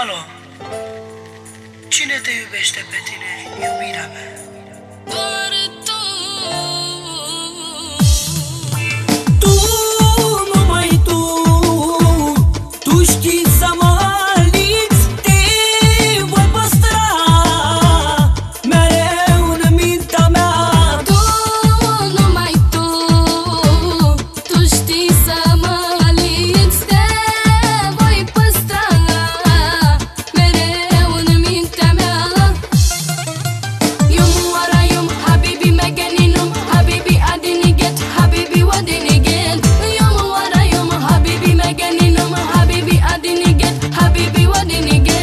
Alo Cine te iubește pe tine, iubirea mea? nigga.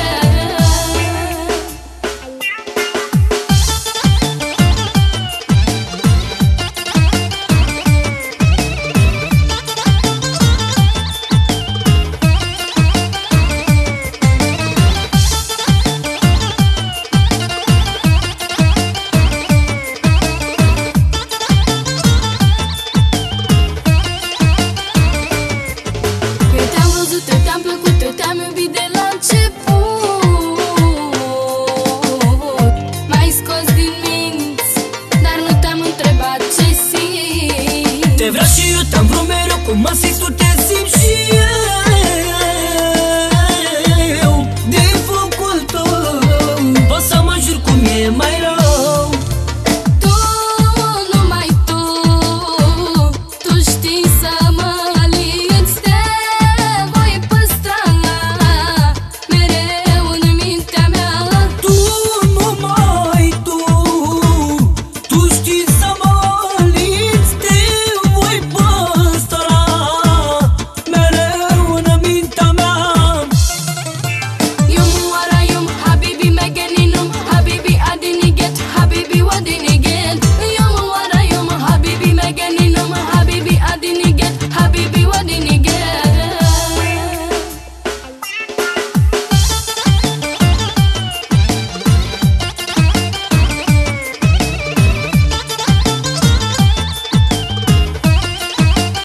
M-ai scos din minți, dar nu te-am întrebat ce simți Te vreau și eu, te-am vrut mereu Cum mă simți, tu te simți și eu